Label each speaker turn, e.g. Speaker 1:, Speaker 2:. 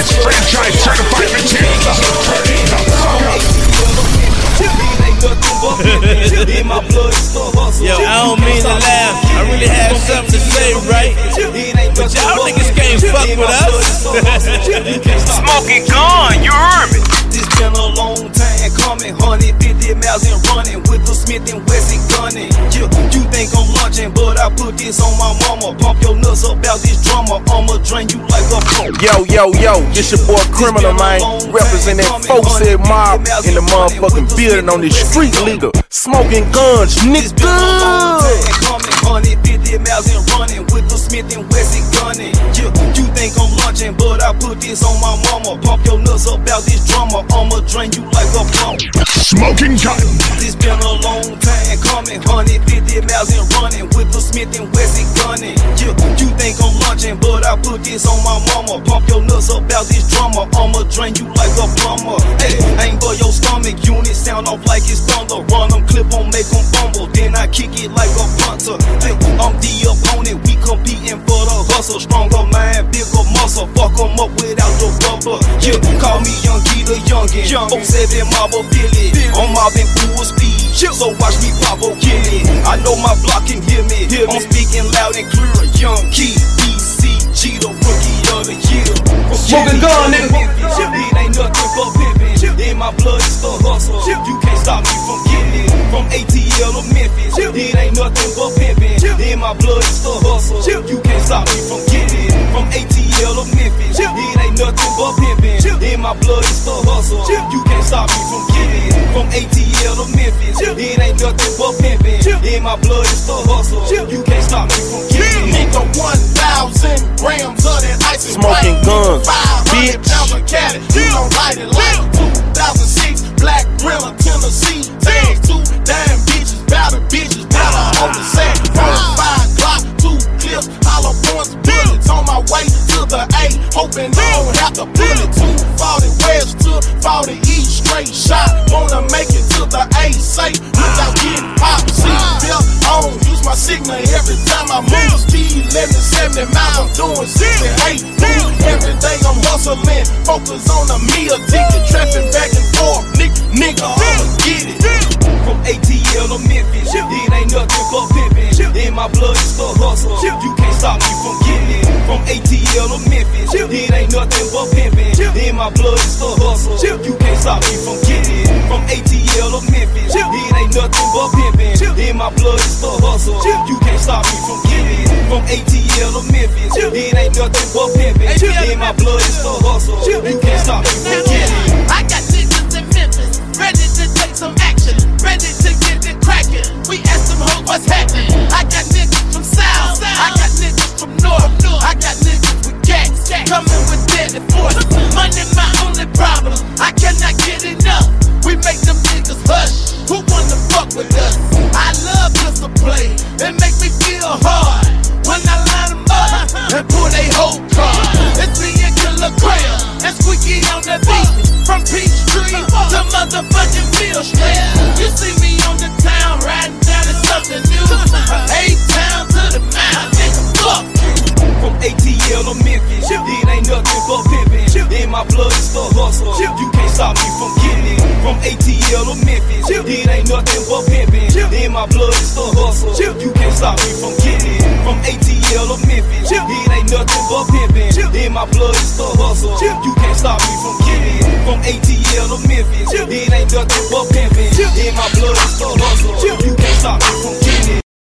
Speaker 1: is franchise certified
Speaker 2: Yo, I don't mean to laugh. I really have something to say, right? But y'all niggas can't fuck with us.
Speaker 3: Smoking gun, you heard me.
Speaker 4: This been a long time coming, 150 miles and running with the Smith and Wesson gunning. You, you think I'm launching, but I put this on my mama. Pump your nuts about this drama, I'ma drain you like a pump.
Speaker 5: Yo, yo, yo, this your boy Criminal, man. Representing folks said mob in the motherfucking building on this street legal. Smoking guns,
Speaker 4: This been a long
Speaker 5: nigga.
Speaker 4: I put this on my mama. Pump your nuts about this drama, I'ma drain you like a pump.
Speaker 1: Smoking gun.
Speaker 4: It's been a long time coming, 150 miles and running with the Smith and Wesson gunning. You, you think I'm launching, but I put this on my mama. Pump your nuts about this drama, I'ma drain you like a plumber. Hey, aim for your stomach, unit sound off like it's thunder. Run them, clip on, make them fumble, then I kick it like a punter. The Youngin', 07 Marble Philly. I'm mobbing full speed, so watch me pop oh, kill it. I know my block can hear me. I'm speaking loud and clear. Young Key, BCG, the rookie of the year.
Speaker 6: Smoking gun, nigga.
Speaker 4: It ain't nothing but pimpin'. In my blood, it's the hustle. You can't stop me from getting it. From ATL to Memphis, it ain't nothing but pimpin'. In my blood, it's the hustle. You can't stop me from getting it. From ATL to Memphis, it ain't nothing but pimpin'. My blood, is the hustle. You can't stop me from getting it. From ATL to Memphis, it ain't nothing but pimpin'. In my blood, is the hustle. You can't stop me from getting it.
Speaker 7: Nigga, 1,000 points, bullets on my way to the A. Hoping I don't have to pull it. 240 west to 40 east, straight shot. Wanna make it to the A safe without getting pop. Seat belt on, use my signal every time I move. Speed limit 70 miles, I'm doing 68. Move every day, I'm hustling. Focus on the meal ticket, trapping back and forth. Nigga, I'ma get it.
Speaker 4: Nothing but pimpin'. In my blood, it's the hustle. You can't stop me from getting. From ATL to Memphis, it ain't nothing but pimpin'. In my blood, it's the hustle. You can't stop me from getting. From ATL to Memphis, it ain't nothing but pimpin'. In my blood, it's the hustle. You can't stop me from getting
Speaker 8: Mill Street. You see me on the town riding down to something new. A-town to the mile, nigga, fuck
Speaker 4: From ATL to Memphis, it ain't nothing but pimpin'. In my blood, it's the hustle. You can't stop me from getting it. From ATL to Memphis, it ain't nothing but pimpin'. In my blood, it's the hustle. from ATL to Memphis. It ain't nothing but pimping. In my blood is the hustle. You can't stop me from